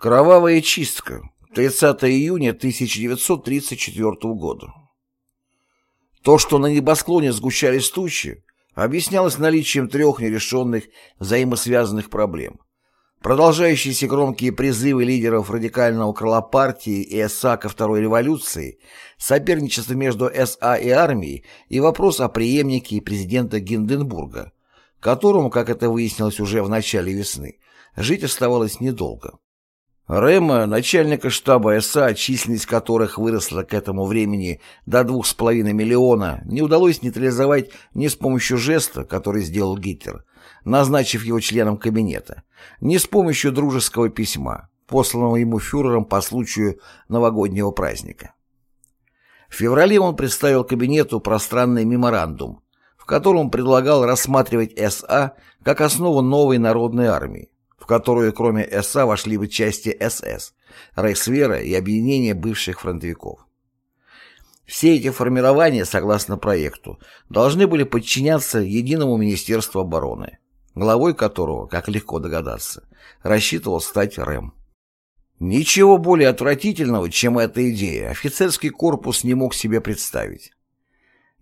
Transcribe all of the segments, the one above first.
Кровавая чистка. 30 июня 1934 года. То, что на небосклоне сгущались тучи, объяснялось наличием трех нерешенных взаимосвязанных проблем. Продолжающиеся громкие призывы лидеров радикального крыла партии и СА ко второй революции, соперничество между СА и армией и вопрос о преемнике президента Гинденбурга, которому, как это выяснилось уже в начале весны, жить оставалось недолго. Рэма, начальника штаба СА, численность которых выросла к этому времени до двух с половиной миллиона, не удалось нейтрализовать ни с помощью жеста, который сделал Гитлер, назначив его членом кабинета, ни с помощью дружеского письма, посланного ему фюрером по случаю новогоднего праздника. В феврале он представил кабинету пространный меморандум, в котором предлагал рассматривать СА как основу новой народной армии, которую кроме СА вошли бы части СС, Рейхсвера и объединения бывших фронтовиков. Все эти формирования, согласно проекту, должны были подчиняться единому Министерству обороны, главой которого, как легко догадаться, рассчитывал стать РЭМ. Ничего более отвратительного, чем эта идея, офицерский корпус не мог себе представить.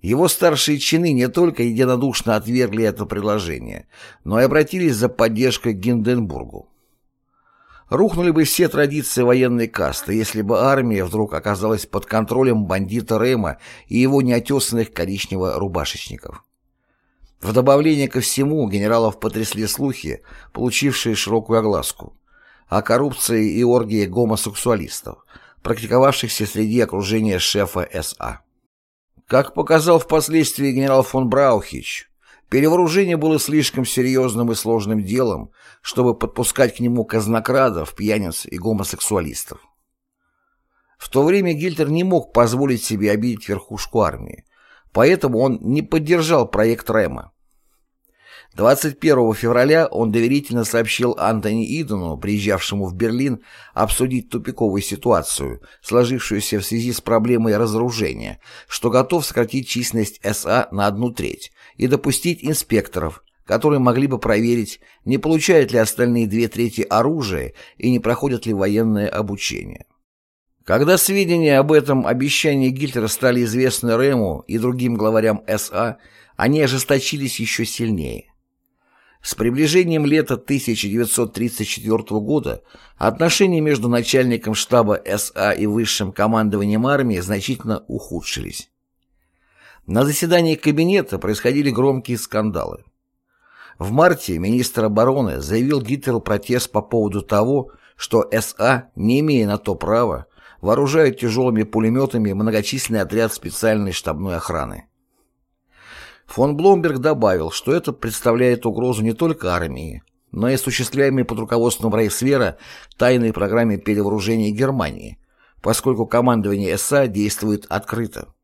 Его старшие чины не только единодушно отвергли это предложение, но и обратились за поддержкой к Гинденбургу. Рухнули бы все традиции военной касты, если бы армия вдруг оказалась под контролем бандита Рэма и его неотесанных коричнево-рубашечников. В добавление ко всему генералов потрясли слухи, получившие широкую огласку, о коррупции и оргии гомосексуалистов, практиковавшихся среди окружения шефа СА. Как показал впоследствии генерал фон Браухич, перевооружение было слишком серьезным и сложным делом, чтобы подпускать к нему казнокрадов, пьяниц и гомосексуалистов. В то время Гильтер не мог позволить себе обидеть верхушку армии, поэтому он не поддержал проект Рэма. 21 февраля он доверительно сообщил Антони Идену, приезжавшему в Берлин, обсудить тупиковую ситуацию, сложившуюся в связи с проблемой разоружения, что готов сократить численность СА на одну треть и допустить инспекторов, которые могли бы проверить, не получают ли остальные две трети оружия и не проходят ли военное обучение. Когда сведения об этом обещании Гитлера стали известны Рэму и другим главарям СА, они ожесточились еще сильнее. С приближением лета 1934 года отношения между начальником штаба СА и высшим командованием армии значительно ухудшились. На заседании кабинета происходили громкие скандалы. В марте министр обороны заявил Гитлеру протест по поводу того, что СА, не имея на то права, вооружает тяжелыми пулеметами многочисленный отряд специальной штабной охраны. Фон Бломберг добавил, что это представляет угрозу не только армии, но и осуществляемой под руководством Рейхсвера тайной программе перевооружения Германии, поскольку командование СА действует открыто.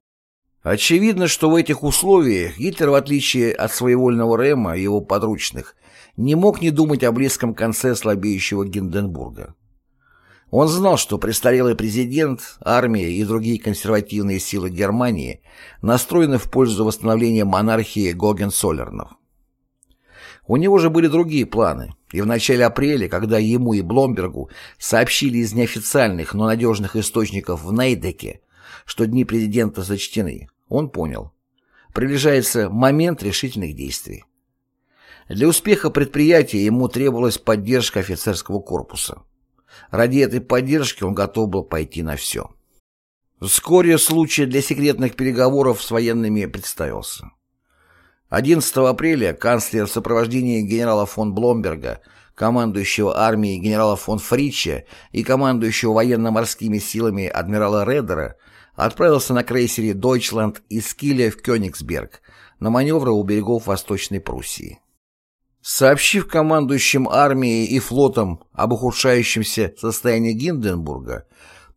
Очевидно, что в этих условиях Гитлер, в отличие от своевольного Рема и его подручных, не мог не думать о близком конце слабеющего Гинденбурга. Он знал, что престарелый президент, армия и другие консервативные силы Германии настроены в пользу восстановления монархии Гогенцоллернов. У него же были другие планы, и в начале апреля, когда ему и Бломбергу сообщили из неофициальных, но надежных источников в Нейдеке, что дни президента зачтены, он понял. Приближается момент решительных действий. Для успеха предприятия ему требовалась поддержка офицерского корпуса. Ради этой поддержки он готов был пойти на все. Вскоре случай для секретных переговоров с военными представился. 11 апреля канцлер в сопровождении генерала фон Бломберга, командующего армией генерала фон Фрича и командующего военно-морскими силами адмирала Редера отправился на крейсере «Дойчланд» из Киля в Кёнигсберг на маневры у берегов Восточной Пруссии. Сообщив командующим армией и флотом об ухудшающемся состоянии Гинденбурга,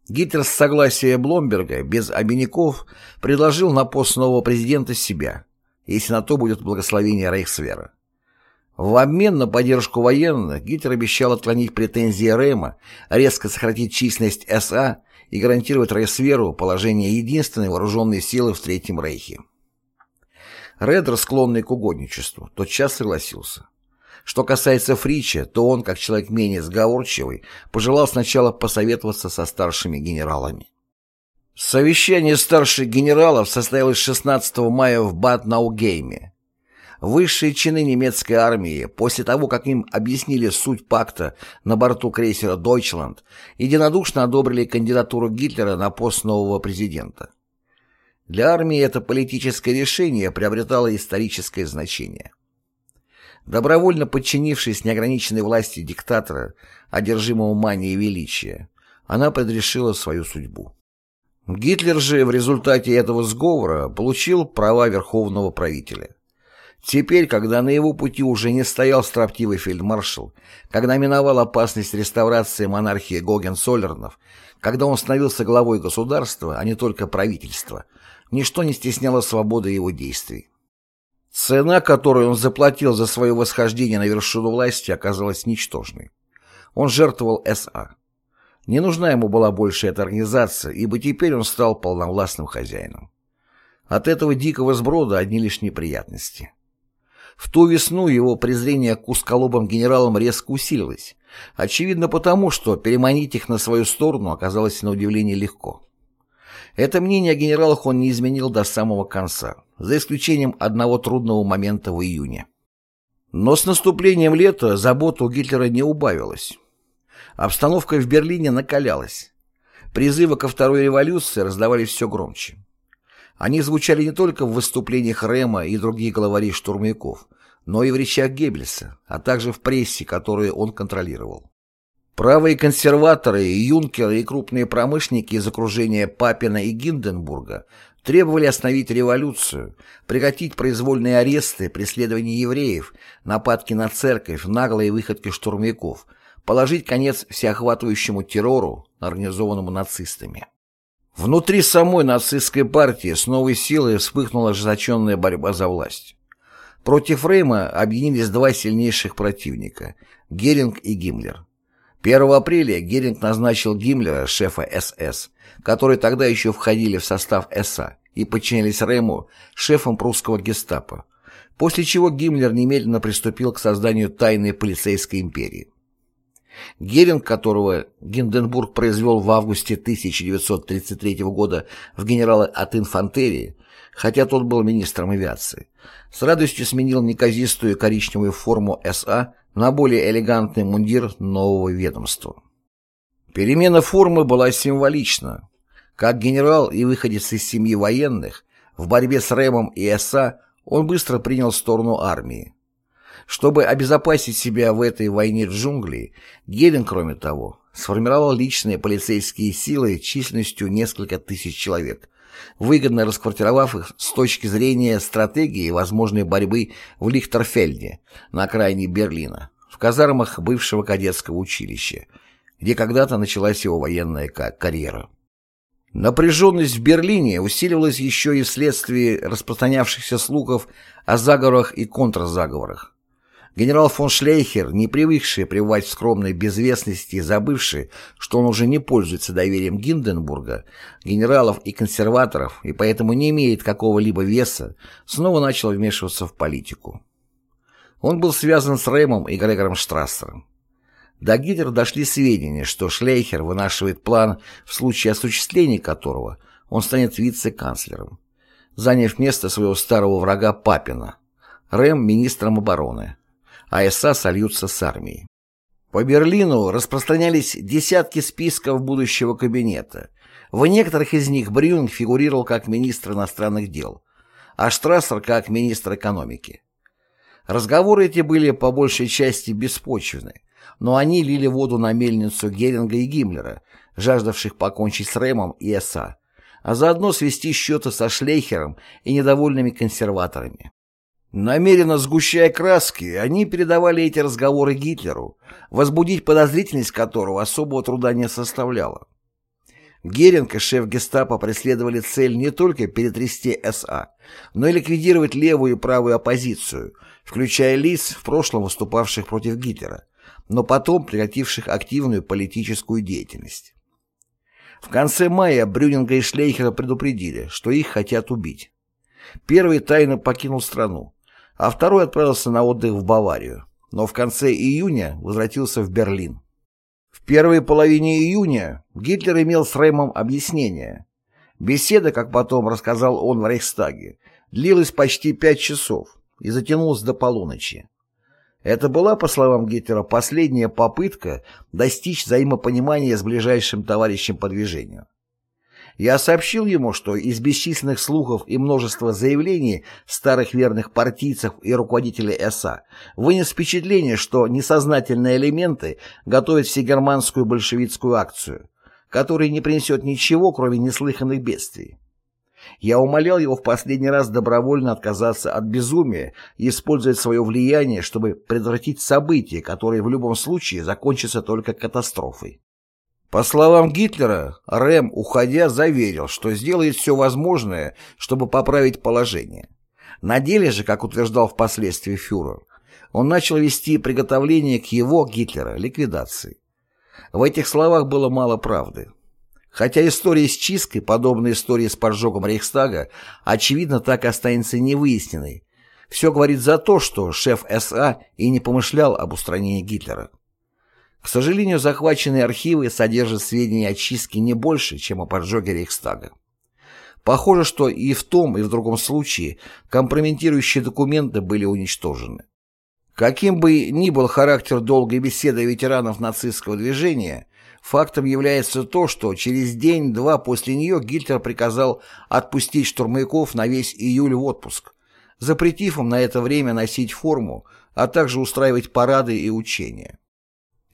Гитлер с согласия Бломберга без обиняков предложил на пост нового президента себя, если на то будет благословение Рейхсвера. В обмен на поддержку военных Гитлер обещал отклонить претензии Рейма, резко сократить численность СА и гарантировать Рейхсверу положение единственной вооруженной силы в Третьем Рейхе. Редер, склонный к угодничеству, тотчас согласился. Что касается Фрича, то он, как человек менее сговорчивый, пожелал сначала посоветоваться со старшими генералами. Совещание старших генералов состоялось 16 мая в Бад-Наугейме. Высшие чины немецкой армии, после того, как им объяснили суть пакта на борту крейсера «Дойчланд», единодушно одобрили кандидатуру Гитлера на пост нового президента. Для армии это политическое решение приобретало историческое значение. Добровольно подчинившись неограниченной власти диктатора, одержимого манией величия, она предрешила свою судьбу. Гитлер же в результате этого сговора получил права верховного правителя. Теперь, когда на его пути уже не стоял строптивый фельдмаршал, когда миновала опасность реставрации монархии Гоген-Солернов, когда он становился главой государства, а не только правительства, ничто не стесняло свободы его действий. Цена, которую он заплатил за свое восхождение на вершину власти, оказалась ничтожной. Он жертвовал СА. Не нужна ему была больше эта организация, ибо теперь он стал полновластным хозяином. От этого дикого сброда одни лишь неприятности. В ту весну его презрение к узколобым генералам резко усилилось, очевидно потому, что переманить их на свою сторону оказалось на удивление легко. Это мнение о генералах он не изменил до самого конца, за исключением одного трудного момента в июне. Но с наступлением лета забота у Гитлера не убавилась. Обстановка в Берлине накалялась. Призывы ко второй революции раздавались все громче. Они звучали не только в выступлениях Рема и других главарей штурмовиков, но и в речах Геббельса, а также в прессе, которую он контролировал. Правые консерваторы, юнкеры и крупные промышленники из окружения Папина и Гинденбурга требовали остановить революцию, прекратить произвольные аресты, преследования евреев, нападки на церковь, наглые выходки штурмовиков, положить конец всеохватывающему террору, организованному нацистами. Внутри самой нацистской партии с новой силой вспыхнула ожесточенная борьба за власть. Против Рейма объединились два сильнейших противника – Геринг и Гиммлер. 1 апреля Геринг назначил Гиммлера, шефа СС, которые тогда еще входили в состав СА и подчинялись Рейму, шефом прусского гестапо, после чего Гиммлер немедленно приступил к созданию тайной полицейской империи. Геринг, которого Гинденбург произвел в августе 1933 года в генерала от инфантерии, хотя тот был министром авиации, с радостью сменил неказистую коричневую форму СА на более элегантный мундир нового ведомства. Перемена формы была символична. Как генерал и выходец из семьи военных, в борьбе с Рэмом и СА он быстро принял сторону армии. Чтобы обезопасить себя в этой войне джунглей, Герин, кроме того, сформировал личные полицейские силы численностью несколько тысяч человек, выгодно расквартировав их с точки зрения стратегии возможной борьбы в Лихтерфельде, на окраине Берлина, в казармах бывшего кадетского училища, где когда-то началась его военная карьера. Напряженность в Берлине усиливалась еще и вследствие распространявшихся слухов о заговорах и контрзаговорах. Генерал фон Шлейхер, не привыкший пребывать в скромной безвестности и забывший, что он уже не пользуется доверием Гинденбурга, генералов и консерваторов, и поэтому не имеет какого-либо веса, снова начал вмешиваться в политику. Он был связан с Реймом и Грегором Штрассером. До Гитлера дошли сведения, что Шлейхер вынашивает план, в случае осуществления которого он станет вице-канцлером, заняв место своего старого врага Папина, Рэм – министром обороны, а СА сольются с армией. По Берлину распространялись десятки списков будущего кабинета. В некоторых из них Брюн фигурировал как министр иностранных дел, а Штрассер как министр экономики. Разговоры эти были по большей части беспочвенны, но они лили воду на мельницу Геринга и Гиммлера, жаждавших покончить с Рэмом и СА, а заодно свести счеты со Шлейхером и недовольными консерваторами. Намеренно сгущая краски, они передавали эти разговоры Гитлеру, возбудить подозрительность которого особого труда не составляло. Геринг и шеф гестапо преследовали цель не только перетрясти СА, но и ликвидировать левую и правую оппозицию, включая лиц, в прошлом выступавших против Гитлера, но потом прекративших активную политическую деятельность. В конце мая Брюнинга и Шлейхера предупредили, что их хотят убить. Первый тайно покинул страну, а второй отправился на отдых в Баварию. но в конце июня возвратился в Берлин. В первой половине июня Гитлер имел с Реймом объяснение. Беседа, как потом рассказал он в Рейхстаге, длилась почти пять часов и затянулась до полуночи. Это была, по словам Гитлера, последняя попытка достичь взаимопонимания с ближайшим товарищем по движению. Я сообщил ему, что из бесчисленных слухов и множества заявлений старых верных партийцев и руководителей СА вынес впечатление, что несознательные элементы готовят всегерманскую большевистскую акцию, которая не принесет ничего, кроме неслыханных бедствий. Я умолял его в последний раз добровольно отказаться от безумия и использовать свое влияние, чтобы предотвратить события, которые в любом случае закончатся только катастрофой. По словам Гитлера, Рэм, уходя, заверил, что сделает все возможное, чтобы поправить положение. На деле же, как утверждал впоследствии фюрер, он начал вести приготовление к его, Гитлера, ликвидации. В этих словах было мало правды. Хотя история с чисткой, подобная истории с поджогом Рейхстага, очевидно, так и останется невыясненной. Все говорит за то, что шеф СА и не помышлял об устранении Гитлера. К сожалению, захваченные архивы содержат сведения о чистке не больше, чем о поджоге Рейхстага. Похоже, что и в том, и в другом случае компрометирующие документы были уничтожены. Каким бы ни был характер долгой беседы ветеранов нацистского движения, фактом является то, что через день-два после нее Гитлер приказал отпустить штурмовиков на весь июль в отпуск, запретив им на это время носить форму, а также устраивать парады и учения.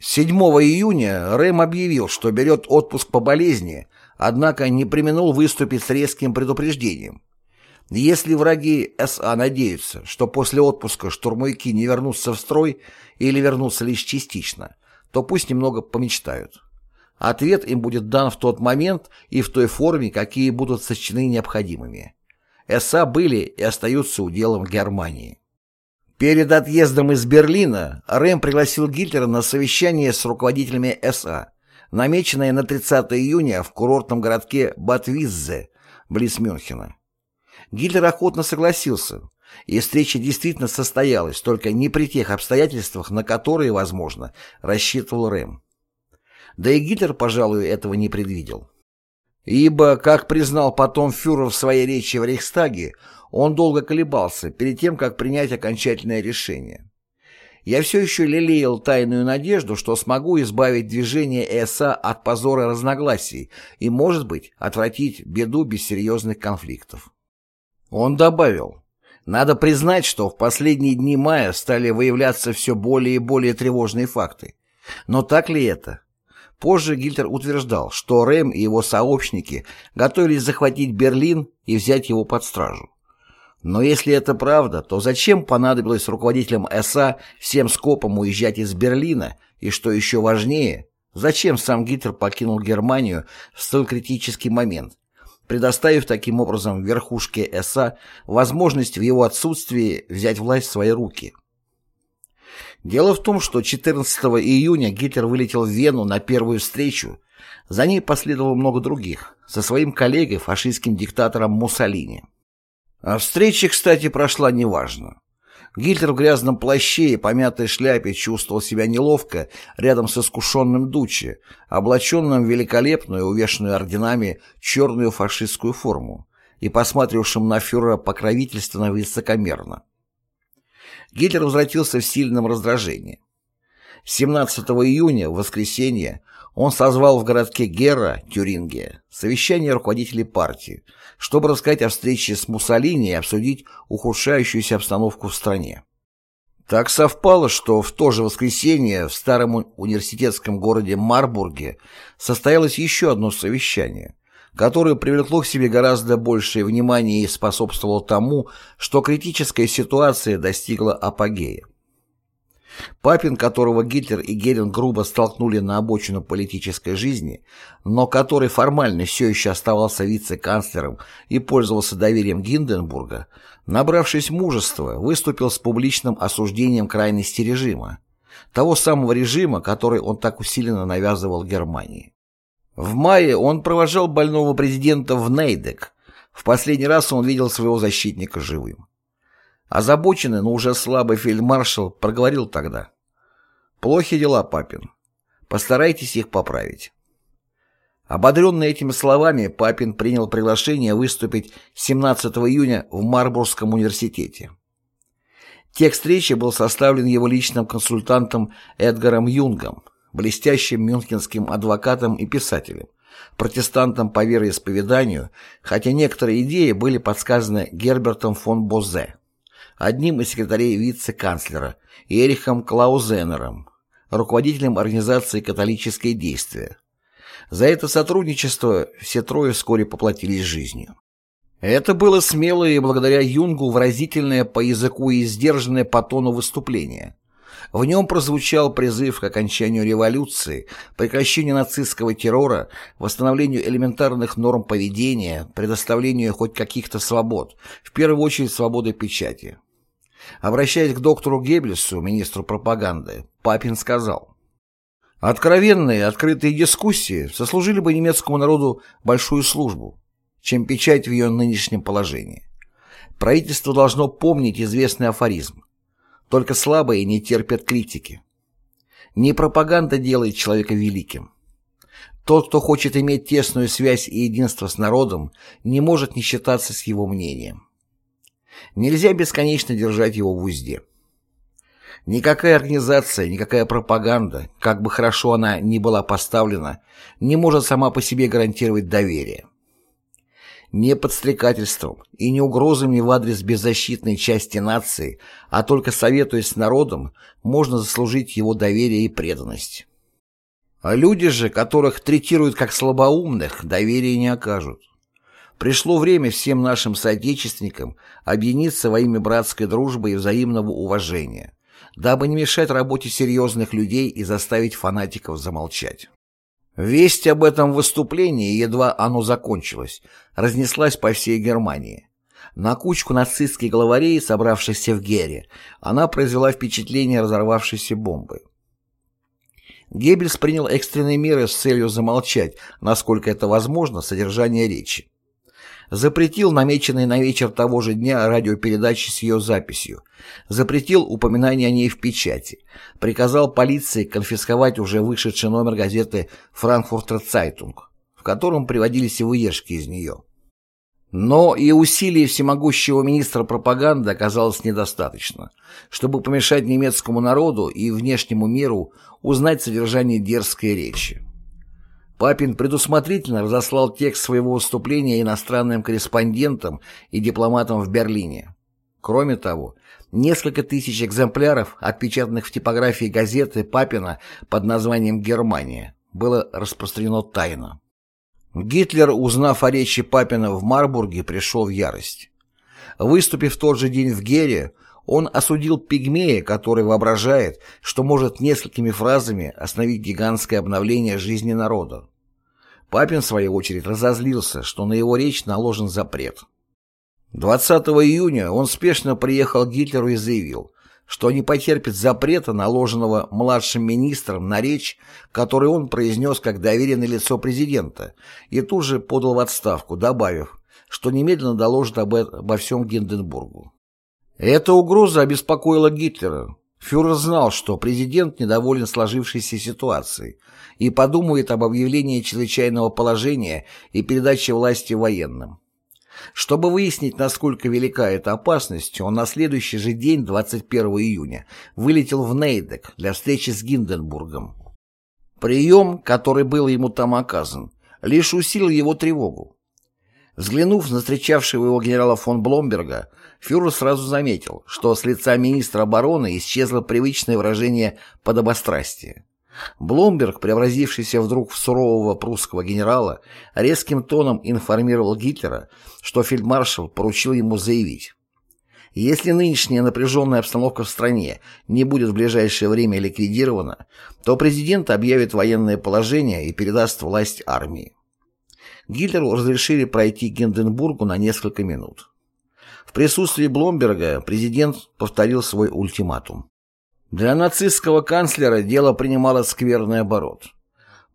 7 июня Рэм объявил, что берет отпуск по болезни, однако не применул выступить с резким предупреждением. Если враги СА надеются, что после отпуска штурмовики не вернутся в строй или вернутся лишь частично, то пусть немного помечтают. Ответ им будет дан в тот момент и в той форме, какие будут сочтены необходимыми. СА были и остаются уделом Германии. Перед отъездом из Берлина Рэм пригласил Гитлера на совещание с руководителями СА, намеченное на 30 июня в курортном городке Батвиззе, близ Мюнхена. Гитлер охотно согласился, и встреча действительно состоялась, только не при тех обстоятельствах, на которые, возможно, рассчитывал Рэм. Да и Гитлер, пожалуй, этого не предвидел. Ибо, как признал потом фюрер в своей речи в Рейхстаге, он долго колебался перед тем, как принять окончательное решение. Я все еще лелеял тайную надежду, что смогу избавить движение ЭСА от позора разногласий и, может быть, отвратить беду без серьезных конфликтов. Он добавил, надо признать, что в последние дни мая стали выявляться все более и более тревожные факты. Но так ли это? Позже Гитлер утверждал, что Рэм и его сообщники готовились захватить Берлин и взять его под стражу. Но если это правда, то зачем понадобилось руководителям СА всем скопом уезжать из Берлина, и что еще важнее, зачем сам Гитлер покинул Германию в столь критический момент, предоставив таким образом верхушке СА возможность в его отсутствии взять власть в свои руки? Дело в том, что 14 июня Гитлер вылетел в Вену на первую встречу, за ней последовало много других, со своим коллегой, фашистским диктатором Муссолини. А встреча, кстати, прошла неважно. Гитлер в грязном плаще и помятой шляпе чувствовал себя неловко рядом с искушенным Дучи, облаченным в великолепную, увешанную орденами, черную фашистскую форму и посматривавшим на фюрера покровительственно и высокомерно. Гитлер возвратился в сильном раздражении. 17 июня, в воскресенье, он созвал в городке Гера, Тюрингия, совещание руководителей партии, чтобы рассказать о встрече с Муссолини и обсудить ухудшающуюся обстановку в стране. Так совпало, что в то же воскресенье в старом университетском городе Марбурге состоялось еще одно совещание, которое привлекло к себе гораздо большее внимание и способствовало тому, что критическая ситуация достигла апогея. Папин, которого Гитлер и Геринг грубо столкнули на обочину политической жизни, но который формально все еще оставался вице-канцлером и пользовался доверием Гинденбурга, набравшись мужества, выступил с публичным осуждением крайности режима, того самого режима, который он так усиленно навязывал Германии. В мае он провожал больного президента в Нейдек. В последний раз он видел своего защитника живым. Озабоченный, но уже слабый фельдмаршал проговорил тогда. «Плохи дела, Папин. Постарайтесь их поправить». Ободренный этими словами, Папин принял приглашение выступить 17 июня в Марбургском университете. Текст речи был составлен его личным консультантом Эдгаром Юнгом, блестящим мюнхенским адвокатом и писателем, протестантом по вероисповеданию, хотя некоторые идеи были подсказаны Гербертом фон Бозе, одним из секретарей вице-канцлера, Эрихом Клаузенером, руководителем организации «Католическое действие». За это сотрудничество все трое вскоре поплатились жизнью. Это было смелое и благодаря Юнгу выразительное по языку и сдержанное по тону выступление. В нем прозвучал призыв к окончанию революции, прекращению нацистского террора, восстановлению элементарных норм поведения, предоставлению хоть каких-то свобод, в первую очередь свободы печати. Обращаясь к доктору Геббельсу, министру пропаганды, Папин сказал, «Откровенные, открытые дискуссии сослужили бы немецкому народу большую службу, чем печать в ее нынешнем положении. Правительство должно помнить известный афоризм. Только слабые не терпят критики. Не пропаганда делает человека великим. Тот, кто хочет иметь тесную связь и единство с народом, не может не считаться с его мнением. Нельзя бесконечно держать его в узде. Никакая организация, никакая пропаганда, как бы хорошо она ни была поставлена, не может сама по себе гарантировать доверие. Не подстрекательством и не угрозами в адрес беззащитной части нации, а только советуясь с народом, можно заслужить его доверие и преданность. А люди же, которых третируют как слабоумных, доверия не окажут. Пришло время всем нашим соотечественникам объединиться во имя братской дружбы и взаимного уважения, дабы не мешать работе серьезных людей и заставить фанатиков замолчать. Весть об этом выступлении, едва оно закончилось, разнеслась по всей Германии. На кучку нацистских главарей, собравшихся в Гере, она произвела впечатление разорвавшейся бомбы. Геббельс принял экстренные меры с целью замолчать, насколько это возможно, содержание речи запретил намеченные на вечер того же дня радиопередачи с ее записью, запретил упоминание о ней в печати, приказал полиции конфисковать уже вышедший номер газеты «Франкфуртер Цайтунг», в котором приводились выдержки из нее. Но и усилий всемогущего министра пропаганды оказалось недостаточно, чтобы помешать немецкому народу и внешнему миру узнать содержание дерзкой речи. Папин предусмотрительно разослал текст своего выступления иностранным корреспондентам и дипломатам в Берлине. Кроме того, несколько тысяч экземпляров, отпечатанных в типографии газеты Папина под названием «Германия», было распространено тайно. Гитлер, узнав о речи Папина в Марбурге, пришел в ярость. Выступив тот же день в Гере, он осудил пигмея, который воображает, что может несколькими фразами остановить гигантское обновление жизни народа. Папин, в свою очередь, разозлился, что на его речь наложен запрет. 20 июня он спешно приехал к Гитлеру и заявил, что не потерпит запрета, наложенного младшим министром на речь, которую он произнес как доверенное лицо президента, и тут же подал в отставку, добавив, что немедленно доложит об, обо всем Гинденбургу. Эта угроза обеспокоила Гитлера. Фюрер знал, что президент недоволен сложившейся ситуацией и подумает об объявлении чрезвычайного положения и передаче власти военным. Чтобы выяснить, насколько велика эта опасность, он на следующий же день, 21 июня, вылетел в Нейдек для встречи с Гинденбургом. Прием, который был ему там оказан, лишь усилил его тревогу. Взглянув на встречавшего его генерала фон Бломберга, фюрер сразу заметил, что с лица министра обороны исчезло привычное выражение подобострастия. Бломберг, преобразившийся вдруг в сурового прусского генерала, резким тоном информировал Гитлера, что фельдмаршал поручил ему заявить. Если нынешняя напряженная обстановка в стране не будет в ближайшее время ликвидирована, то президент объявит военное положение и передаст власть армии. Гитлеру разрешили пройти Гинденбургу на несколько минут. В присутствии Бломберга президент повторил свой ультиматум. Для нацистского канцлера дело принимало скверный оборот.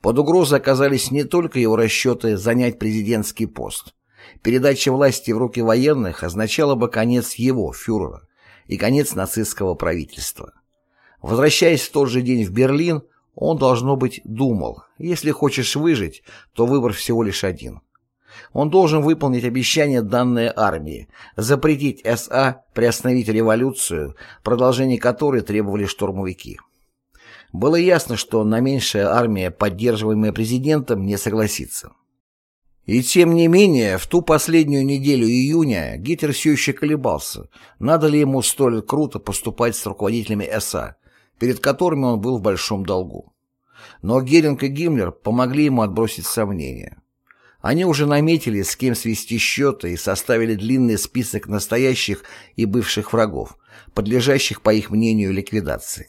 Под угрозой оказались не только его расчеты занять президентский пост. Передача власти в руки военных означала бы конец его, фюрера, и конец нацистского правительства. Возвращаясь в тот же день в Берлин, он, должно быть, думал, если хочешь выжить, то выбор всего лишь один. Он должен выполнить обещание данной армии, запретить СА приостановить революцию, продолжение которой требовали штурмовики. Было ясно, что на меньшая армия, поддерживаемая президентом, не согласится. И тем не менее, в ту последнюю неделю июня Гитлер все еще колебался, надо ли ему столь круто поступать с руководителями СА, перед которыми он был в большом долгу. Но Геринг и Гиммлер помогли ему отбросить сомнения. Они уже наметили, с кем свести счеты и составили длинный список настоящих и бывших врагов, подлежащих, по их мнению, ликвидации.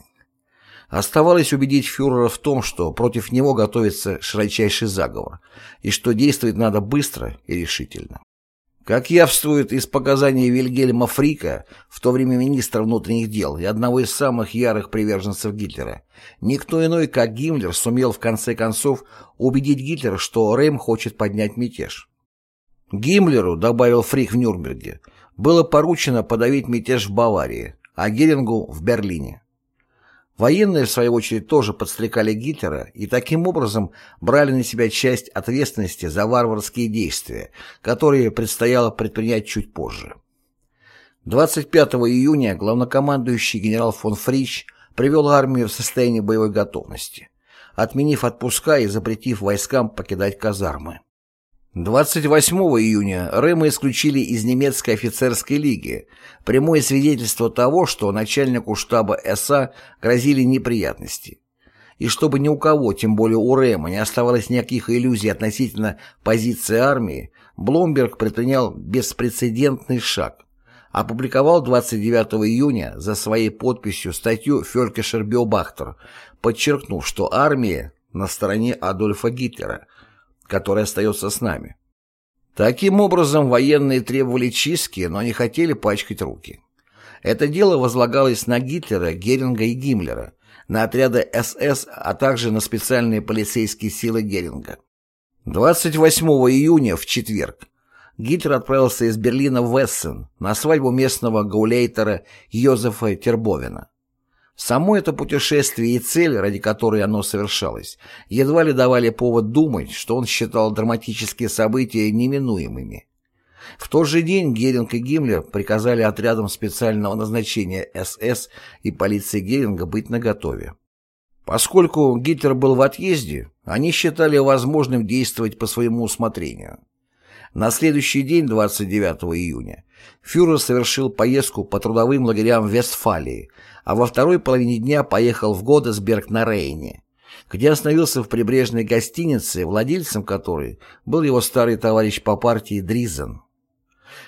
Оставалось убедить фюрера в том, что против него готовится широчайший заговор, и что действовать надо быстро и решительно. Как явствует из показаний Вильгельма Фрика, в то время министра внутренних дел и одного из самых ярых приверженцев Гитлера, никто иной, как Гиммлер, сумел в конце концов убедить Гитлера, что Рэм хочет поднять мятеж. Гиммлеру, добавил Фрик в Нюрнберге, было поручено подавить мятеж в Баварии, а Герингу в Берлине. Военные, в свою очередь, тоже подстрекали Гитлера и таким образом брали на себя часть ответственности за варварские действия, которые предстояло предпринять чуть позже. 25 июня главнокомандующий генерал фон Фрич привел армию в состояние боевой готовности, отменив отпуска и запретив войскам покидать казармы. 28 июня Рема исключили из немецкой офицерской лиги, прямое свидетельство того, что начальнику штаба СА грозили неприятности. И чтобы ни у кого, тем более у Рема, не оставалось никаких иллюзий относительно позиции армии, Бломберг предпринял беспрецедентный шаг. Опубликовал 29 июня за своей подписью статью Фелькешер Биобахтер, подчеркнув, что армия на стороне Адольфа Гитлера – который остается с нами. Таким образом, военные требовали чистки, но не хотели пачкать руки. Это дело возлагалось на Гитлера, Геринга и Гиммлера, на отряды СС, а также на специальные полицейские силы Геринга. 28 июня, в четверг, Гитлер отправился из Берлина в Эссен на свадьбу местного гаулейтера Йозефа Тербовина. Само это путешествие и цель, ради которой оно совершалось, едва ли давали повод думать, что он считал драматические события неминуемыми. В тот же день Геринг и Гиммлер приказали отрядам специального назначения СС и полиции Геринга быть наготове. Поскольку Гитлер был в отъезде, они считали возможным действовать по своему усмотрению. На следующий день, 29 июня, фюрер совершил поездку по трудовым лагерям в Вестфалии, а во второй половине дня поехал в Годесберг на Рейне, где остановился в прибрежной гостинице, владельцем которой был его старый товарищ по партии Дризен.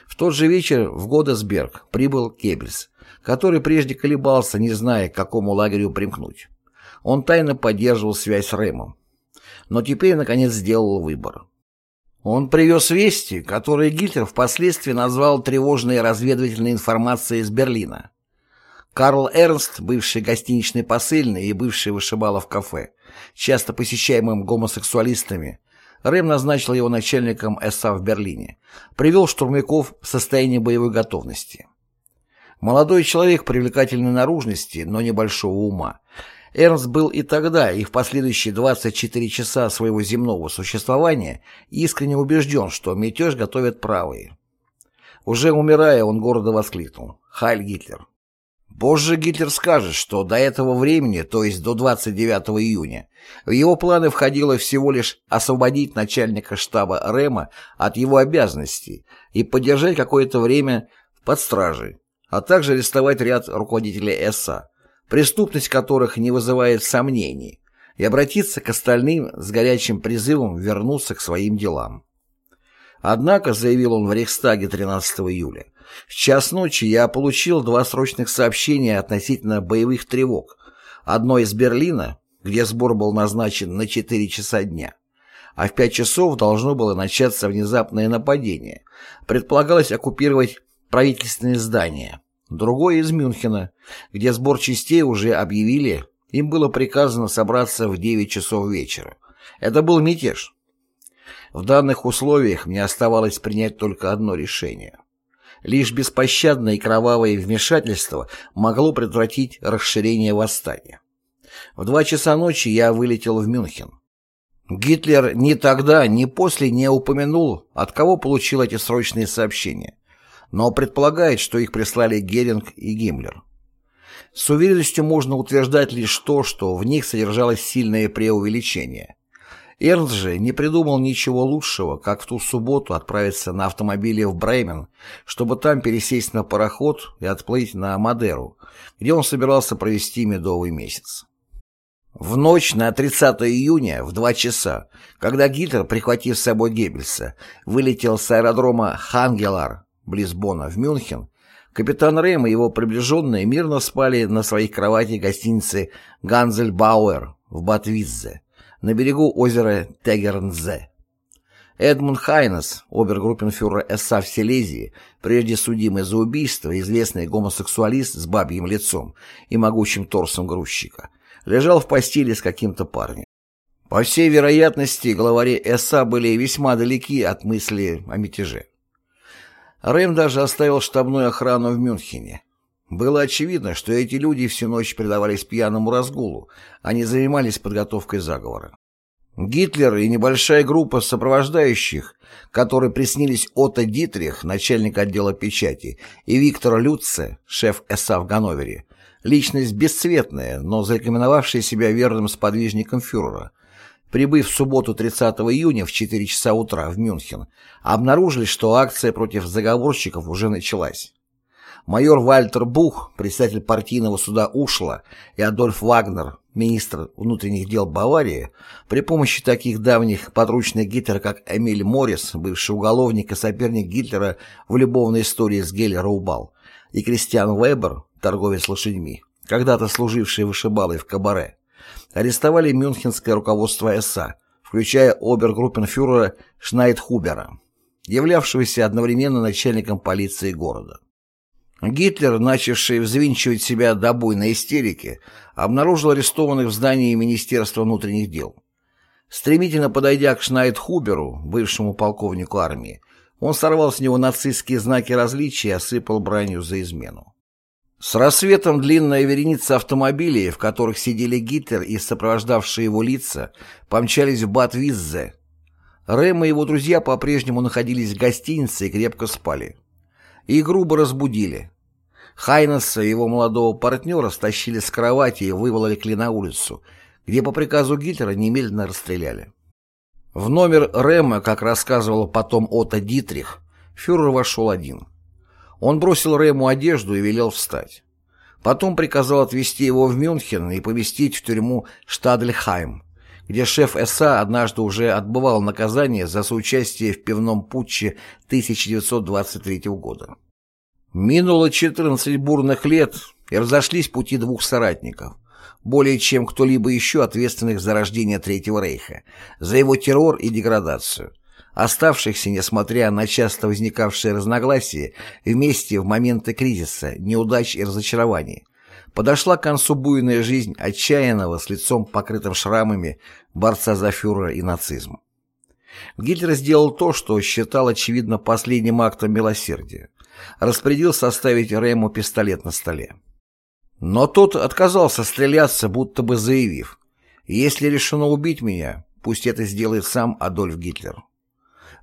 В тот же вечер в Годесберг прибыл Кеббельс, который прежде колебался, не зная, к какому лагерю примкнуть. Он тайно поддерживал связь с Рэмом, но теперь, наконец, сделал выбор. Он привез вести, которые Гитлер впоследствии назвал тревожной разведывательной информацией из Берлина. Карл Эрнст, бывший гостиничный посыльный и бывший вышибала в кафе, часто посещаемым гомосексуалистами, Рэм назначил его начальником СА в Берлине, привел штурмяков в состояние боевой готовности. Молодой человек привлекательной наружности, но небольшого ума. Эрнст был и тогда, и в последующие 24 часа своего земного существования искренне убежден, что мятеж готовят правые. Уже умирая, он гордо воскликнул «Хайль Гитлер!». Позже Гитлер скажет, что до этого времени, то есть до 29 июня, в его планы входило всего лишь освободить начальника штаба Рема от его обязанностей и поддержать какое-то время под стражей, а также арестовать ряд руководителей СА, преступность которых не вызывает сомнений, и обратиться к остальным с горячим призывом вернуться к своим делам. Однако, заявил он в Рейхстаге 13 июля, в час ночи я получил два срочных сообщения относительно боевых тревог. Одно из Берлина, где сбор был назначен на 4 часа дня, а в 5 часов должно было начаться внезапное нападение. Предполагалось оккупировать правительственные здания. Другое из Мюнхена, где сбор частей уже объявили, им было приказано собраться в 9 часов вечера. Это был мятеж. В данных условиях мне оставалось принять только одно решение. Лишь беспощадное и кровавое вмешательство могло предотвратить расширение восстания. В два часа ночи я вылетел в Мюнхен. Гитлер ни тогда, ни после не упомянул, от кого получил эти срочные сообщения, но предполагает, что их прислали Геринг и Гиммлер. С уверенностью можно утверждать лишь то, что в них содержалось сильное преувеличение. Эрнст же не придумал ничего лучшего, как в ту субботу отправиться на автомобиле в Бремен, чтобы там пересесть на пароход и отплыть на Мадеру, где он собирался провести медовый месяц. В ночь на 30 июня в 2 часа, когда Гитлер, прихватив с собой Геббельса, вылетел с аэродрома Хангелар, близ Бона, в Мюнхен, капитан Рэм и его приближенные мирно спали на своих кровати гостиницы Ганзельбауэр в Батвиззе, на берегу озера Тегернзе. Эдмунд Хайнес, обергруппенфюрер СА в Силезии, прежде судимый за убийство, известный гомосексуалист с бабьим лицом и могучим торсом грузчика, лежал в постели с каким-то парнем. По всей вероятности, главари СА были весьма далеки от мысли о мятеже. Рэм даже оставил штабную охрану в Мюнхене. Было очевидно, что эти люди всю ночь предавались пьяному разгулу, а не занимались подготовкой заговора. Гитлер и небольшая группа сопровождающих, которые приснились Отто Дитрих, начальник отдела печати, и Виктор Люцце, шеф СА в Ганновере, личность бесцветная, но зарекомендовавшая себя верным сподвижником фюрера, прибыв в субботу 30 июня в 4 часа утра в Мюнхен, обнаружили, что акция против заговорщиков уже началась. Майор Вальтер Бух, председатель партийного суда Ушла, и Адольф Вагнер, министр внутренних дел Баварии, при помощи таких давних подручных Гитлера, как Эмиль Моррис, бывший уголовник и соперник Гитлера в любовной истории с Гелли Раубал, и Кристиан Вебер, торговец лошадьми, когда-то служивший вышибалой в кабаре, арестовали мюнхенское руководство СА, включая обергруппенфюрера Шнайдхубера, являвшегося одновременно начальником полиции города. Гитлер, начавший взвинчивать себя до буйной истерики, обнаружил арестованных в здании Министерства внутренних дел. Стремительно подойдя к Шнайдхуберу, бывшему полковнику армии, он сорвал с него нацистские знаки различия и осыпал бранью за измену. С рассветом длинная вереница автомобилей, в которых сидели Гитлер и сопровождавшие его лица, помчались в Бат-Виззе. Рэм и его друзья по-прежнему находились в гостинице и крепко спали. И грубо разбудили. Хайнесса и его молодого партнера стащили с кровати и выволокли на улицу, где по приказу Гитлера немедленно расстреляли. В номер Рэма, как рассказывал потом Отто Дитрих, фюрер вошел один. Он бросил Рэму одежду и велел встать. Потом приказал отвезти его в Мюнхен и поместить в тюрьму Штадльхайм, где шеф СА однажды уже отбывал наказание за соучастие в пивном путче 1923 года. Минуло 14 бурных лет, и разошлись пути двух соратников, более чем кто-либо еще ответственных за рождение Третьего Рейха, за его террор и деградацию, оставшихся, несмотря на часто возникавшие разногласия, вместе в моменты кризиса, неудач и разочарований. Подошла к концу буйная жизнь отчаянного с лицом покрытым шрамами борца за фюрера и нацизм. Гитлер сделал то, что считал очевидно последним актом милосердия распорядил составить Рэму пистолет на столе. Но тот отказался стреляться, будто бы заявив, «Если решено убить меня, пусть это сделает сам Адольф Гитлер».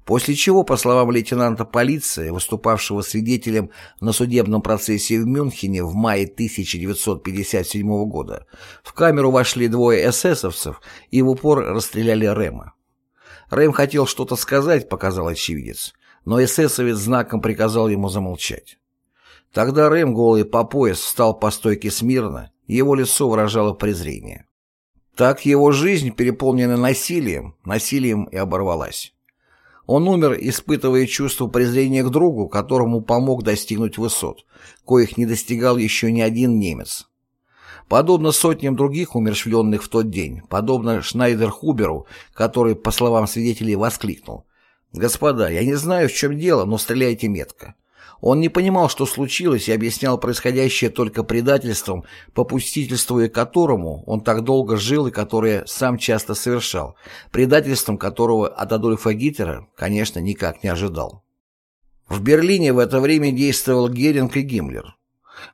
После чего, по словам лейтенанта полиции, выступавшего свидетелем на судебном процессе в Мюнхене в мае 1957 года, в камеру вошли двое эсэсовцев и в упор расстреляли Рэма. Рэм хотел что-то сказать, показал очевидец, но эсэсовец знаком приказал ему замолчать. Тогда Рэм, голый по пояс, встал по стойке смирно, его лицо выражало презрение. Так его жизнь, переполненная насилием, насилием и оборвалась. Он умер, испытывая чувство презрения к другу, которому помог достигнуть высот, коих не достигал еще ни один немец. Подобно сотням других умершвленных в тот день, подобно Шнайдер-Хуберу, который, по словам свидетелей, воскликнул «Господа, я не знаю, в чем дело, но стреляйте метко». Он не понимал, что случилось, и объяснял происходящее только предательством, попустительствуя которому он так долго жил и которое сам часто совершал, предательством которого от Адольфа Гитлера, конечно, никак не ожидал. В Берлине в это время действовал Геринг и Гиммлер.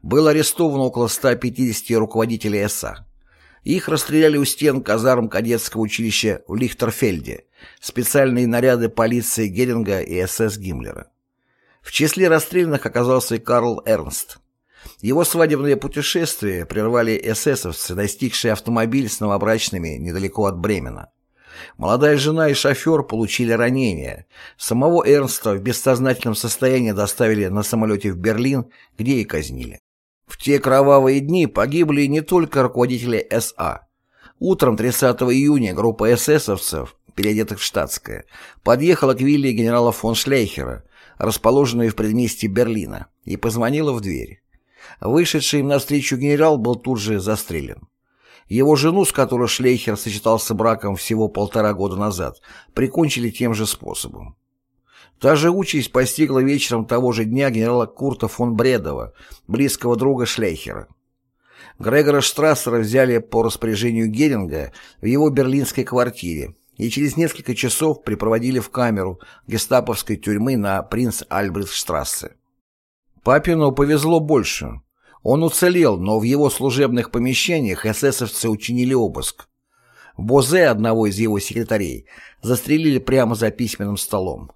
Было арестовано около 150 руководителей СА. Их расстреляли у стен казарм кадетского училища в Лихтерфельде, специальные наряды полиции Геринга и СС Гиммлера. В числе расстрелянных оказался и Карл Эрнст. Его свадебное путешествие прервали эсэсовцы, достигшие автомобиль с новобрачными недалеко от Бремена. Молодая жена и шофер получили ранения. Самого Эрнста в бессознательном состоянии доставили на самолете в Берлин, где и казнили. В те кровавые дни погибли не только руководители СА. Утром 30 июня группа эсэсовцев, переодетых в штатское, подъехала к вилле генерала фон Шлейхера, расположенной в предместье Берлина, и позвонила в дверь. Вышедший им навстречу генерал был тут же застрелен. Его жену, с которой Шлейхер сочетался браком всего полтора года назад, прикончили тем же способом. Та же участь постигла вечером того же дня генерала Курта фон Бредова, близкого друга Шлейхера. Грегора Штрассера взяли по распоряжению Геринга в его берлинской квартире и через несколько часов припроводили в камеру гестаповской тюрьмы на принц Альбрехтштрассе. Папину повезло больше. Он уцелел, но в его служебных помещениях эсэсовцы учинили обыск. Бозе, одного из его секретарей, застрелили прямо за письменным столом.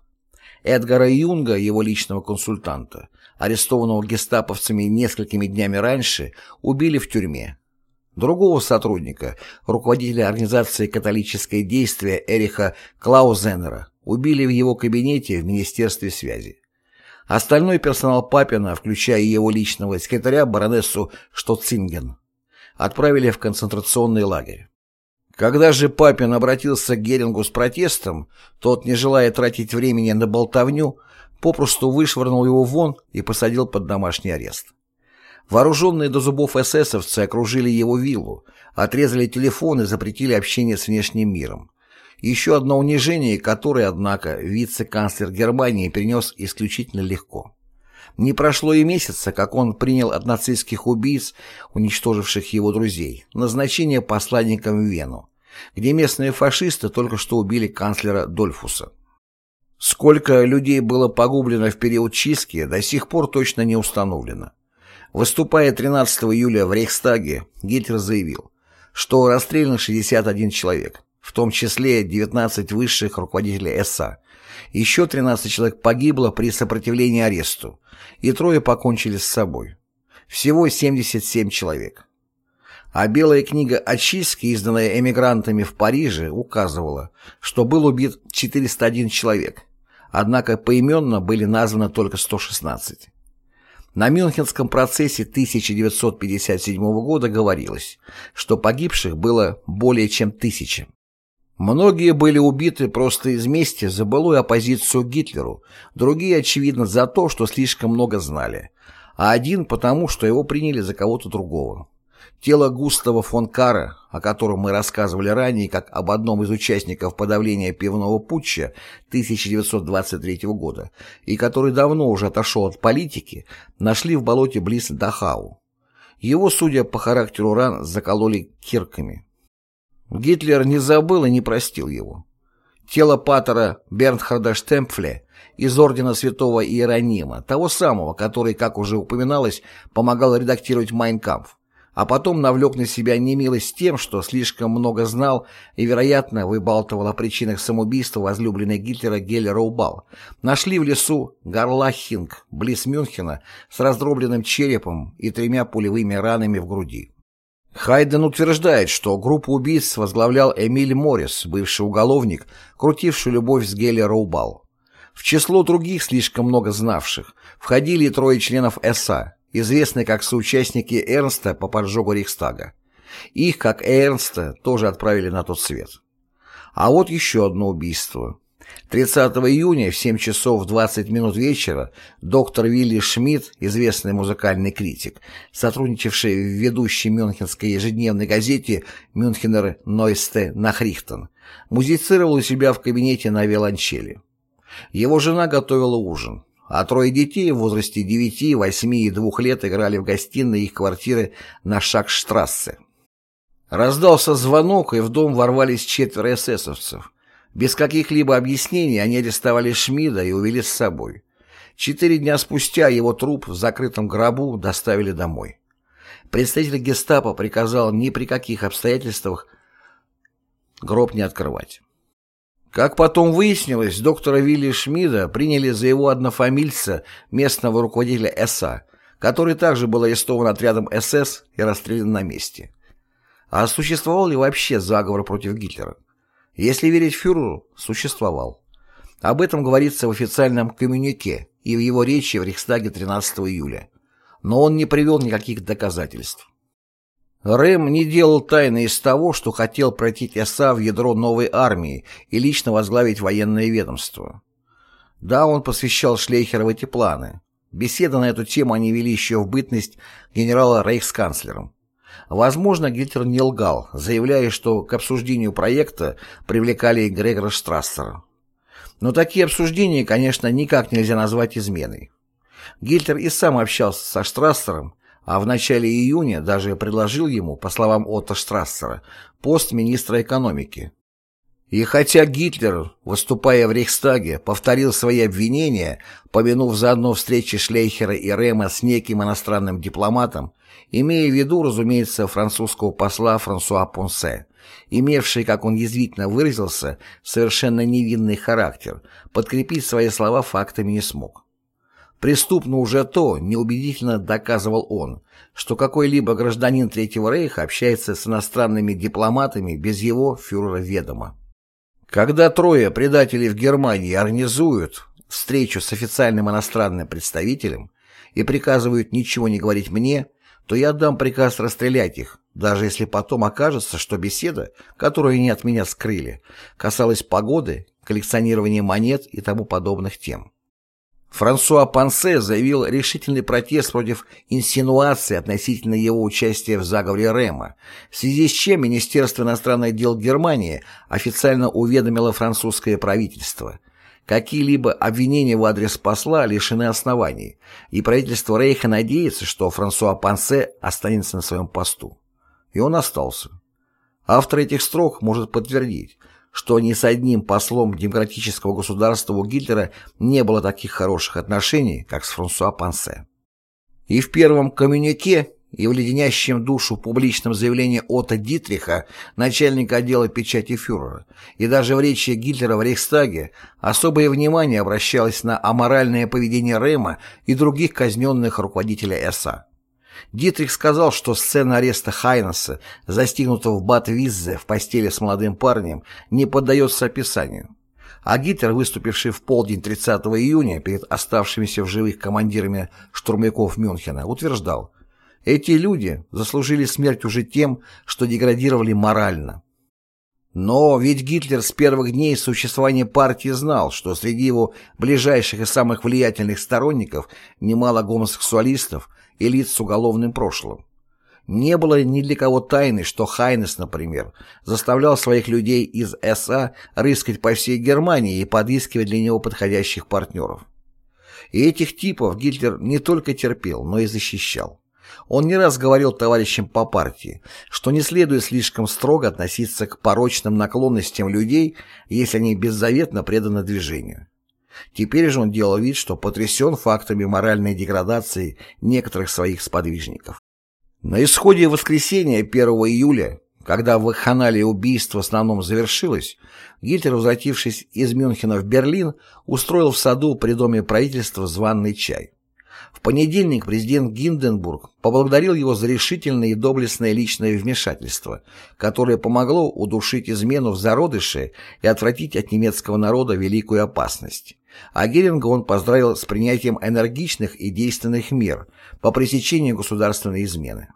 Эдгара Юнга, его личного консультанта, арестованного гестаповцами несколькими днями раньше, убили в тюрьме. Другого сотрудника, руководителя организации «Католическое действие» Эриха Клаузенера, убили в его кабинете в Министерстве связи. Остальной персонал Папина, включая его личного секретаря баронессу Штоцинген, отправили в концентрационный лагерь. Когда же Папин обратился к Герингу с протестом, тот, не желая тратить времени на болтовню, попросту вышвырнул его вон и посадил под домашний арест. Вооруженные до зубов эсэсовцы окружили его виллу, отрезали телефон и запретили общение с внешним миром. Еще одно унижение, которое, однако, вице-канцлер Германии перенес исключительно легко. Не прошло и месяца, как он принял от нацистских убийц, уничтоживших его друзей, назначение посланником в Вену, где местные фашисты только что убили канцлера Дольфуса. Сколько людей было погублено в период чистки, до сих пор точно не установлено. Выступая 13 июля в Рейхстаге, Гитлер заявил, что расстрелян 61 человек в том числе 19 высших руководителей СА. Еще 13 человек погибло при сопротивлении аресту, и трое покончили с собой. Всего 77 человек. А белая книга очистки, изданная эмигрантами в Париже, указывала, что был убит 401 человек, однако поименно были названы только 116. На Мюнхенском процессе 1957 года говорилось, что погибших было более чем тысяча. Многие были убиты просто из мести за былую оппозицию Гитлеру, другие, очевидно, за то, что слишком много знали, а один потому, что его приняли за кого-то другого. Тело Густава фон Кара, о котором мы рассказывали ранее как об одном из участников подавления пивного путча 1923 года и который давно уже отошел от политики, нашли в болоте близ Дахау. Его, судя по характеру ран, закололи кирками. Гитлер не забыл и не простил его. Тело патера Бернхарда Штемпфля из ордена святого Иеронима, того самого, который, как уже упоминалось, помогал редактировать «Майнкампф», а потом навлек на себя немилость тем, что слишком много знал и, вероятно, выбалтывал о причинах самоубийства возлюбленной Гитлера Геля Роубал, нашли в лесу Гарлахинг, близ Мюнхена, с раздробленным черепом и тремя пулевыми ранами в груди. Хайден утверждает, что группу убийц возглавлял Эмиль Моррис, бывший уголовник, крутивший любовь с Гелли Роубал. В число других, слишком много знавших, входили и трое членов СА, известные как соучастники Эрнста по поджогу Рейхстага. Их, как Эрнста, тоже отправили на тот свет. А вот еще одно убийство. 30 июня в 7 часов 20 минут вечера доктор Вилли Шмидт, известный музыкальный критик, сотрудничавший в ведущей мюнхенской ежедневной газете «Мюнхенер Нойсте Нахрихтен», музицировал у себя в кабинете на виолончели. Его жена готовила ужин, а трое детей в возрасте 9, 8 и 2 лет играли в гостиной их квартиры на Шакштрассе. Раздался звонок, и в дом ворвались четверо эсэсовцев – без каких-либо объяснений они арестовали Шмида и увели с собой. Четыре дня спустя его труп в закрытом гробу доставили домой. Представитель гестапо приказал ни при каких обстоятельствах гроб не открывать. Как потом выяснилось, доктора Вилли Шмида приняли за его однофамильца местного руководителя СА, который также был арестован отрядом СС и расстрелян на месте. А существовал ли вообще заговор против Гитлера? Если верить фюреру, существовал. Об этом говорится в официальном коммюнике и в его речи в Рейхстаге 13 июля. Но он не привел никаких доказательств. Рэм не делал тайны из того, что хотел пройти СА в ядро новой армии и лично возглавить военное ведомство. Да, он посвящал Шлейхера в эти планы. Беседы на эту тему они вели еще в бытность генерала рейхсканцлером. Возможно, Гитлер не лгал, заявляя, что к обсуждению проекта привлекали Грегора Штрассера. Но такие обсуждения, конечно, никак нельзя назвать изменой. Гитлер и сам общался со Штрассером, а в начале июня даже предложил ему, по словам Отто Штрассера, пост министра экономики. И хотя Гитлер, выступая в Рейхстаге, повторил свои обвинения, помянув заодно встречи Шлейхера и Рема с неким иностранным дипломатом, имея в виду, разумеется, французского посла Франсуа Понсе, имевший, как он язвительно выразился, совершенно невинный характер, подкрепить свои слова фактами не смог. Преступно уже то, неубедительно доказывал он, что какой-либо гражданин Третьего Рейха общается с иностранными дипломатами без его фюрера ведома. Когда трое предателей в Германии организуют встречу с официальным иностранным представителем и приказывают ничего не говорить мне, то я дам приказ расстрелять их, даже если потом окажется, что беседа, которую они от меня скрыли, касалась погоды, коллекционирования монет и тому подобных тем. Франсуа Пансе заявил решительный протест против инсинуации относительно его участия в заговоре Рема, в связи с чем Министерство иностранных дел Германии официально уведомило французское правительство. Какие-либо обвинения в адрес посла лишены оснований, и правительство Рейха надеется, что Франсуа Пансе останется на своем посту. И он остался. Автор этих строк может подтвердить, что ни с одним послом демократического государства у Гитлера не было таких хороших отношений, как с Франсуа Пансе. И в первом коммюнике, и в леденящем душу публичном заявлении Отто Дитриха, начальника отдела печати фюрера, и даже в речи Гитлера в Рейхстаге особое внимание обращалось на аморальное поведение Рема и других казненных руководителей СА. Дитрих сказал, что сцена ареста Хайнеса, застигнутого в Бат-Виззе в постели с молодым парнем, не поддается описанию. А Гитлер, выступивший в полдень 30 июня перед оставшимися в живых командирами штурмяков Мюнхена, утверждал, эти люди заслужили смерть уже тем, что деградировали морально. Но ведь Гитлер с первых дней существования партии знал, что среди его ближайших и самых влиятельных сторонников немало гомосексуалистов, и лиц с уголовным прошлым. Не было ни для кого тайны, что Хайнес, например, заставлял своих людей из СА рыскать по всей Германии и подыскивать для него подходящих партнеров. И этих типов Гитлер не только терпел, но и защищал. Он не раз говорил товарищам по партии, что не следует слишком строго относиться к порочным наклонностям людей, если они беззаветно преданы движению. Теперь же он делал вид, что потрясен фактами моральной деградации некоторых своих сподвижников. На исходе воскресенья 1 июля, когда в Ханале убийство в основном завершилось, Гитлер, возвратившись из Мюнхена в Берлин, устроил в саду при доме правительства званный чай. В понедельник президент Гинденбург поблагодарил его за решительное и доблестное личное вмешательство, которое помогло удушить измену в зародыше и отвратить от немецкого народа великую опасность. А Геринга он поздравил с принятием энергичных и действенных мер по пресечению государственной измены.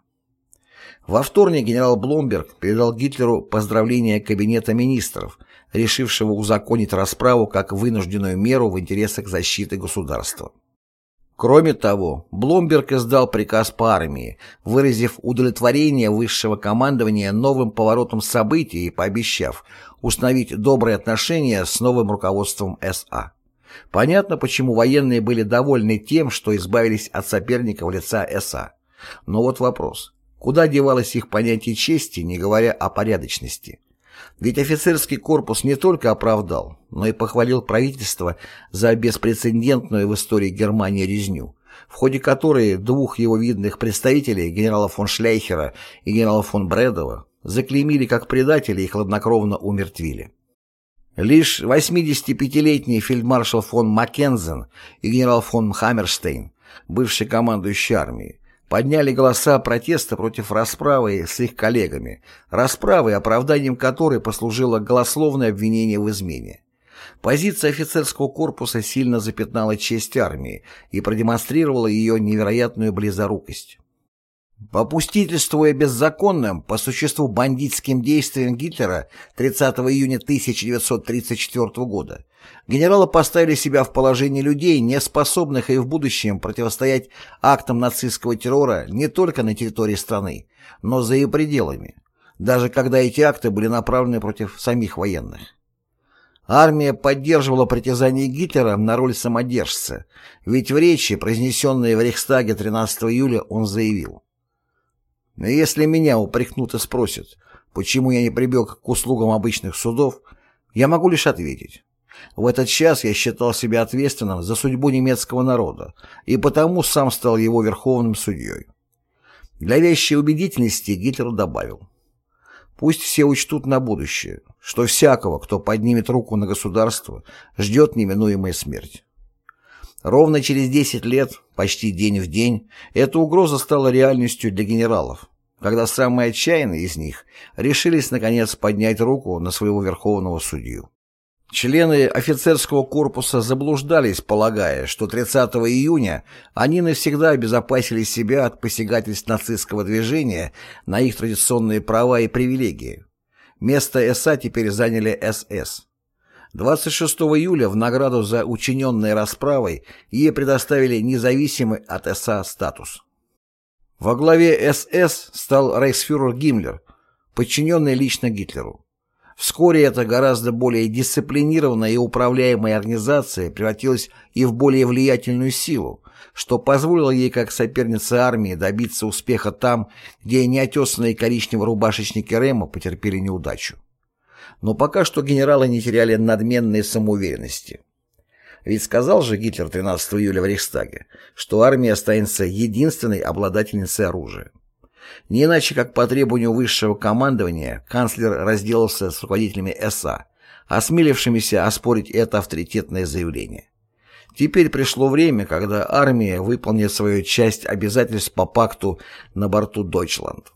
Во вторник генерал Бломберг передал Гитлеру поздравления Кабинета министров, решившего узаконить расправу как вынужденную меру в интересах защиты государства. Кроме того, Бломберг издал приказ по армии, выразив удовлетворение высшего командования новым поворотом событий и пообещав установить добрые отношения с новым руководством СА. Понятно, почему военные были довольны тем, что избавились от соперника в лица СА. Но вот вопрос. Куда девалось их понятие чести, не говоря о порядочности? Ведь офицерский корпус не только оправдал, но и похвалил правительство за беспрецедентную в истории Германии резню, в ходе которой двух его видных представителей, генерала фон Шляйхера и генерала фон Бредова, заклеймили как предателей и хладнокровно умертвили. Лишь 85-летний фельдмаршал фон Маккензен и генерал фон Хаммерштейн, бывший командующий армией, подняли голоса протеста против расправы с их коллегами, расправы, оправданием которой послужило голословное обвинение в измене. Позиция офицерского корпуса сильно запятнала честь армии и продемонстрировала ее невероятную близорукость. Попустительствуя беззаконным, по существу бандитским действиям Гитлера 30 июня 1934 года, генералы поставили себя в положение людей, не способных и в будущем противостоять актам нацистского террора не только на территории страны, но за ее пределами, даже когда эти акты были направлены против самих военных. Армия поддерживала притязание Гитлера на роль самодержца, ведь в речи, произнесенной в Рейхстаге 13 июля, он заявил если меня упрекнут и спросят, почему я не прибег к услугам обычных судов, я могу лишь ответить. В этот час я считал себя ответственным за судьбу немецкого народа, и потому сам стал его верховным судьей. Для вещей убедительности Гитлер добавил. Пусть все учтут на будущее, что всякого, кто поднимет руку на государство, ждет неминуемая смерть. Ровно через 10 лет, почти день в день, эта угроза стала реальностью для генералов, когда самые отчаянные из них решились наконец поднять руку на своего верховного судью. Члены офицерского корпуса заблуждались, полагая, что 30 июня они навсегда обезопасили себя от посягательств нацистского движения на их традиционные права и привилегии. Место СА теперь заняли СС. 26 июля в награду за учиненные расправой ей предоставили независимый от СА статус. Во главе СС стал рейхсфюрер Гиммлер, подчиненный лично Гитлеру. Вскоре эта гораздо более дисциплинированная и управляемая организация превратилась и в более влиятельную силу, что позволило ей как сопернице армии добиться успеха там, где неотесанные коричнево-рубашечники Рема потерпели неудачу но пока что генералы не теряли надменной самоуверенности. Ведь сказал же Гитлер 13 июля в Рейхстаге, что армия останется единственной обладательницей оружия. Не иначе, как по требованию высшего командования, канцлер разделался с руководителями СА, осмелившимися оспорить это авторитетное заявление. Теперь пришло время, когда армия выполнит свою часть обязательств по пакту на борту Дойчланд.